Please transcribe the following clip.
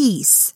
peace.